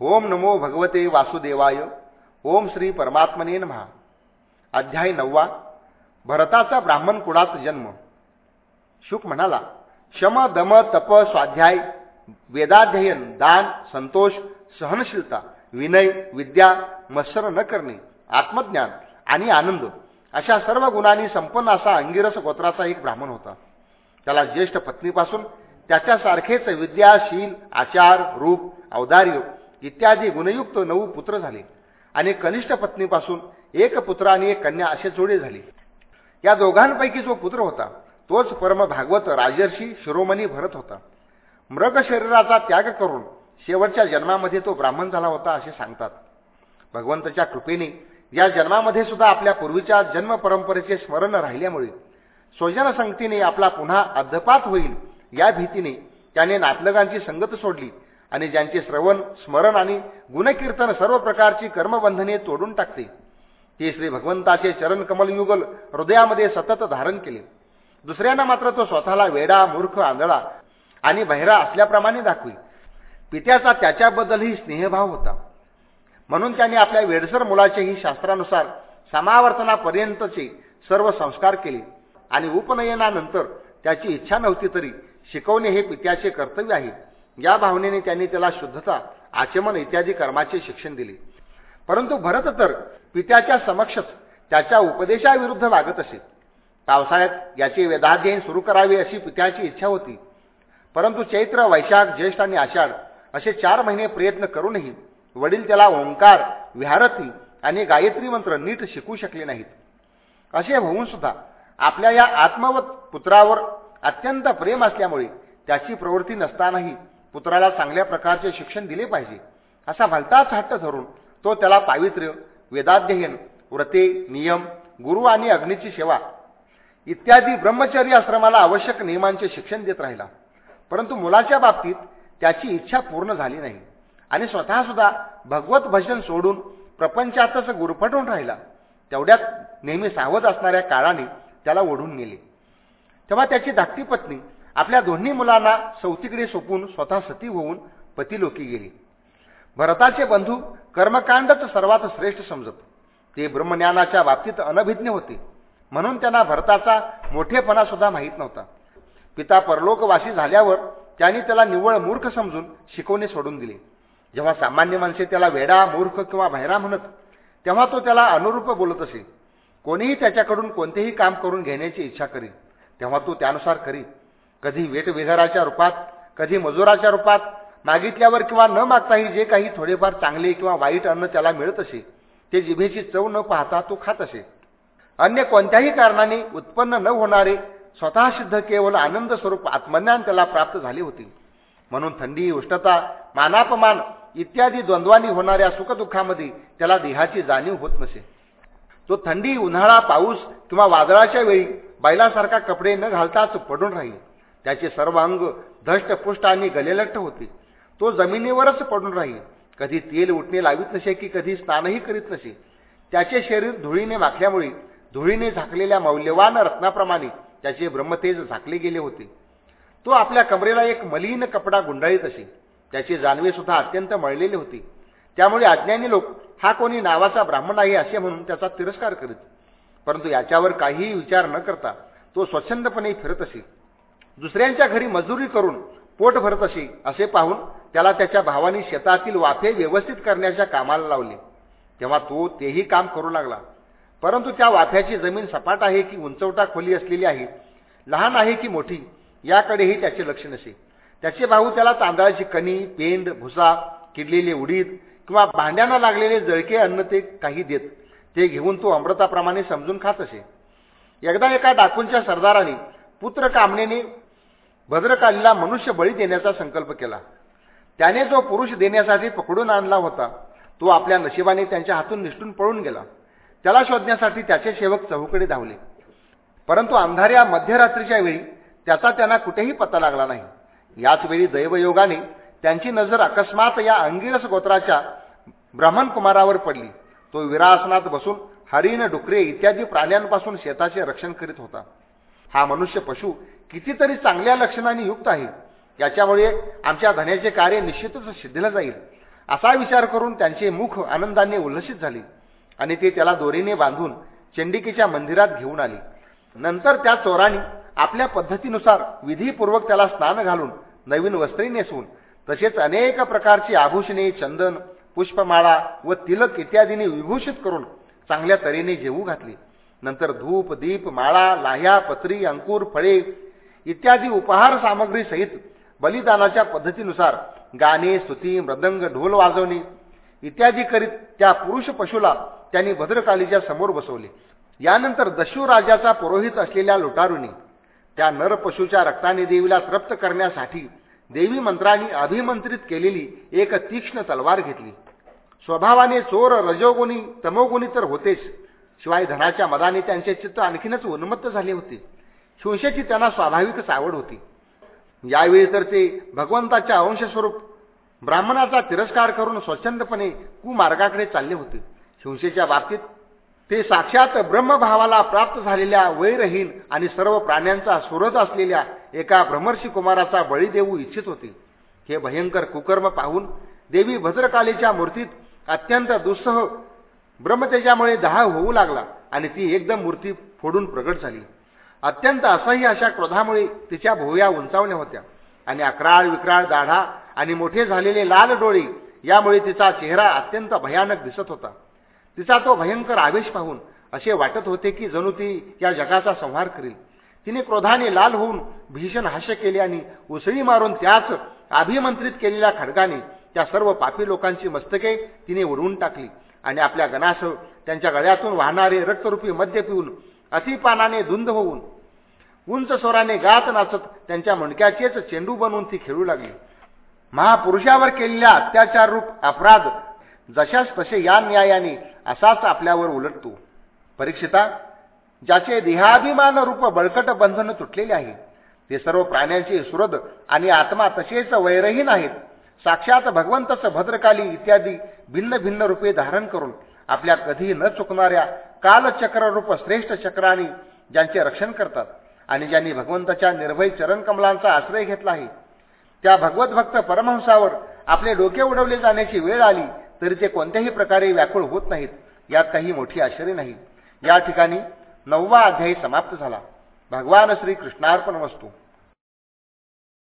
ओम नमो भगवते वासुदेवाय. ओम श्री परमात्मने महा अध्याय नववा. भरताचा ब्राह्मण कुळात जन्म. शुक म्हणाला शम दम तप स्वाध्याय वेदाध्ययन दान संतोष सहनशीलता विनय विद्या मत्सर न करणे आत्मज्ञान आणि आनंद अशा सर्व गुणांनी संपन्न असा अंगिरस गोत्राचा एक ब्राह्मण होता. त्याला ज्येष्ठ पत्नीपासून त्याच्यासारखेच विद्याशील आचार रूप औदार्य इत्यादी गुणयुक्त नऊ पुत्र झाले. आणि कनिष्ठ पत्नीपासून एक पुत्र आणि एक कन्या असे जोडे झाले. या दोघांपैकी जो पुत्र होता तोच परम भागवत राजर्षी शिरोमणी भरत होता. मृग शरीराचा त्याग करून शेवटच्या जन्मामध्ये तो ब्राह्मण झाला होता असे सांगतात. भगवंताच्या कृपेने या जन्मामध्ये सुद्धा आपल्या पूर्वीच्या जन्म परंपरेचे स्मरण राहिल्यामुळे स्वजन संगतीने आपला पुन्हा अध्यपात होईल या भीतीने त्याने नातलगांची संगत सोडली आणि ज्यांचे श्रवण स्मरण आणि गुणकीर्तन सर्व प्रकारची कर्मबंधने तोडून टाकते. ते श्री भगवंताचे चरण कमलयुगल हृदयामध्ये सतत धारण केले. दुसऱ्यांना मात्र तो स्वतःला वेडा मूर्ख आंधळा आणि बहिरा असल्याप्रमाणे दाखवी. पित्याचा त्याच्याबद्दलही स्नेहभाव होता. म्हणून त्याने आपल्या वेडसर मुलाचेही शास्त्रानुसार समावर्तनापर्यंतचे सर्व संस्कार केले आणि उपनयनानंतर त्याची इच्छा नव्हती तरी शिकवणे हे पित्याचे कर्तव्य आहे. या भावनेने त्यांनी त्याला शुद्धता आचमन इत्यादी कर्माचे शिक्षण दिले. परंतु भरत तर पित्याच्या समक्षच त्याच्या उपदेशाविरुद्ध वागत असे. पावसाळ्यात याचे वेदाध्ययन सुरू करावे अशी पित्याची इच्छा होती. परंतु चैत्र वैशाख ज्येष्ठ आणि आषाढ असे चार महिने प्रयत्न करूनही वडील त्याला ओंकार विहारती आणि गायत्री मंत्र नीट शिकू शकले नाहीत. असे होऊन सुद्धा आपल्या या आत्मवत पुत्रावर अत्यंत प्रेम असल्यामुळे त्याची प्रवृत्ती नसतानाही पुत्राला चांगल्या प्रकारचे शिक्षण दिले पाहिजे. असा भलताच हट्ट धरून तो त्याला पावित्र्य वेदाध्ययन व्रते नियम गुरु आणि अग्नीची सेवा इत्यादी ब्रह्मचर्य आश्रमाला आवश्यक नियमांचे शिक्षण देत राहिला. परंतु मुलाच्या बाबतीत त्याची इच्छा पूर्ण झाली नाही आणि स्वतःसुद्धा भगवत भजन सोडून प्रपंचातच गुरफटून राहिला. तेवढ्यात नेहमी सावध असणाऱ्या काळाने त्याला ओढून नेले. तेव्हा त्याची धाकटी पत्नी आपल्या दोन्ही मुलांना सौतीकडे सोपून स्वतः सती होऊन पतीलोकी गेली. भरताचे बंधू कर्मकांडच सर्वात श्रेष्ठ समजत. ते ब्रह्मज्ञानाच्या बाबतीत अनभिज्ञ होते. म्हणून त्यांना भरताचा मोठेपणा सुद्धा माहीत नव्हता. पिता परलोकवासी झाल्यावर त्यांनी त्याला निव्वळ मूर्ख समजून शिकवणे सोडून दिले. जेव्हा सामान्य माणसे त्याला वेडा मूर्ख किंवा भैरा म्हणत तेव्हा तो त्याला अनुरूप बोलत असे. कोणीही त्याच्याकडून कोणतेही काम करून घेण्याची इच्छा करी तेव्हा तो त्यानुसार करी कधी वेटविघराच्या रूपात कधी मजुराच्या रूपात मागितल्यावर किंवा न मागताही जे काही थोडेफार चांगले किंवा वाईट अन्न त्याला मिळत असे ते जिभेची चव न पाहता तो खात असे. अन्य कोणत्याही कारणाने उत्पन्न न होणारे स्वतः सिद्ध केवळ आनंद स्वरूप आत्मज्ञान त्याला प्राप्त झाले होते. म्हणून थंडी उष्णता मानापमान इत्यादी द्वंद्वानी होणाऱ्या सुखदुःखामध्ये त्याला देहाची जाणीव होत नसे. तो थंडी उन्हाळा पाऊस किंवा वादळाच्या वेळी बैलासारखा कपडे न घालताच पडून राहील. त्याचे सर्व अंग धष्टपुष्ट आणि गलेलट्ट होते. तो जमिनीवरच पडून राहील. कधी तेल उठणे लावित नसे की कधी स्नानही करीत नसे. त्याचे शरीर धुळीने माखल्यामुळे धुळीने झाकलेल्या मौल्यवान रत्नाप्रमाणे त्याचे ब्रह्मतेज झाकले गेले होते. तो आपल्या कमरेला एक मलिन कपडा गुंडाळीत असे. त्याची जानवे सुद्धा अत्यंत मळलेले होते. त्यामुळे अज्ञानी लोक हा कोणी नावाचा ब्राह्मण आहे असे म्हणून त्याचा तिरस्कार करीत. परंतु याच्यावर काहीही विचार न करता तो स्वच्छंदपणे फिरत असे. दुसऱ्यांच्या घरी मजुरी करून पोट भरत असे असे पाहून त्याला त्याच्या भावानी शेतातील वाफे व्यवस्थित करण्याच्या कामाला लावले. तेव्हा तो तेही काम करू लागला. परंतु त्या वाफ्याची जमीन सपाट आहे की उंचवटा खोली असलेली आहे लहान आहे की मोठी याकडेही त्याचे लक्ष नसे. त्याचे भाऊ त्याला तांदळाची कणी पेंड भुसा किडलेले उडीद किंवा भांड्यांना लागलेले जळके अन्न ते काही देत. ते घेऊन तो अमृताप्रमाणे समजून खात असे. एकदा एका डाकूंच्या सरदाराने पुत्र कामनेने भद्रकालीला मनुष्य बळी देण्याचा संकल्प केला. त्याने जो पुरुष देण्यासाठी पकडून आणला होता तो आपल्या नशिबाने त्यांच्या हातून निष्ठून पळून गेला. त्याला शोधण्यासाठी त्याचे सेवक चहूकडे धावले. परंतु अंधाऱ्या मध्यरात्रीच्या वेळी त्याचा त्यांना कुठेही पत्ता लागला नाही. याच वेळी दैवयोगाने त्यांची नजर अकस्मात या अंगिरस गोत्राच्या ब्राह्मणकुमारावर पडली. तो विरासनात बसून हरिण डुकरे इत्यादी प्राण्यांपासून शेताचे रक्षण करीत होता. हा मनुष्य पशु कितीतरी चांगल्या लक्षणांनी युक्त आहे. याच्यामुळे आमच्या धन्याचे कार्य निश्चितच सिद्धीला जाईल. असा विचार करून त्यांचे मुख आनंदाने उल्लसित झाले आणि ते त्याला दोरीने बांधून चंडिकेच्या मंदिरात घेऊन आले. नंतर त्या चोरांनी आपल्या पद्धतीनुसार विधीपूर्वक त्याला स्नान घालून नवीन वस्त्री नेसून तसेच अनेक प्रकारची आभूषणे चंदन पुष्पमाळा व तिलक इत्यादीने विभूषित करून चांगल्या तऱ्हेने जेवू घातली. नंतर धूप दीप माळा लाह्या पत्री अंकुर फळे इत्यादी उपहार सामग्री सहित बलिदानाच्या पद्धतीनुसार गाणे स्तुती मृदंग ढोल वाजवणे इत्यादी करीत त्या पुरुष पशुला त्यांनी भद्रकालीच्या समोर बसवले. यानंतर दशू राजाचा पुरोहित असलेल्या लुटारूने त्या नरपशूच्या रक्ताने देवीला तृप्त करण्यासाठी देवी मंत्रांनी अभिमंत्रित केलेली एक तीक्ष्ण तलवार घेतली. स्वभावाने चोर रजोगुणी तमोगुणी तर होतेच. शिवाय धनाच्या मदाने त्यांचे चित्त आणखीनच उन्मत्त झाले होते. हिंसेची त्यांना स्वाभाविकच आवड होती. यावेळी तर ते भगवंताच्या अंशस्वरूप ब्राह्मणाचा तिरस्कार करून स्वच्छंदपणे कुमार्गाकडे चालले होते. हिंसेच्या बाबतीत ते साक्षात ब्रह्मभावाला प्राप्त झालेल्या वैरहीन आणि सर्व प्राण्यांचा सुरत असलेल्या एका ब्रह्मर्षी कुमाराचा बळी देऊ इच्छित होते. हे भयंकर कुकर्म पाहून देवी भद्रकालीच्या मूर्तीत अत्यंत दुस्सह ब्रह्मतेजामुळे दहा होऊ लागला आणि ती एकदम मूर्ती फोडून प्रगट झाली. अत्यंत असह्य अशा क्रोधामुळे तिच्या भोवया उंचावल्या होत्या. आणि अकराळ विक्राळ दाढा आणि मोठे झालेले लाल डोळे यामुळे तिचा चेहरा अत्यंत भयानक दिसत होता. तिचा तो भयंकर आवेश पाहून असे वाटत होते की जणू ती या जगाचा संहार करील. तिने क्रोधाने लाल होऊन भीषण हास्य केले आणि उसळी मारून त्याच अभिमंत्रित केलेल्या खडगाने त्या सर्व पापी लोकांची मस्तके तिने उडवून टाकली. आणि आपल्या गणासह त्यांच्या गळ्यातून वाहणारे रक्तरूपी मद्य पिऊन अतिपानाने धुंद होऊन उंच स्वराने गात नाचत त्यांच्या मणक्याचेच चेंडू बनवून ती खेळू लागली. महापुरुषावर केलेल्या अत्याचार रूप अपराध जशास तसे या न्यायाने असाच आपल्यावर उलटतो. परीक्षिता ज्याचे देहाभिमान रूप बळकट बंधन तुटलेले आहे ते सर्व प्राण्यांचे सुरद आणि आत्मा तसेच वैरहीन आहेत. साक्षात भगवंतच भद्रकाली इत्यादी भिन्न भिन्न रूपे धारण करून आपल्या कधीही न चुकणाऱ्या कालचक्ररूप श्रेष्ठ चक्राने ज्यांचे रक्षण करतात आणि ज्यांनी भगवंताच्या निर्भय चरणकमलांचा आश्रय घेतला आहे त्या भगवत भक्त परमहंसावर आपले डोके उडवले जाण्याची वेळ आली तरी ते कोणत्याही प्रकारे व्याकुळ होत नाहीत यात काही मोठी आश्चर्य नाही. या ठिकाणी नववा अध्यायी समाप्त झाला. भगवान श्री कृष्णार्पण वस्तू.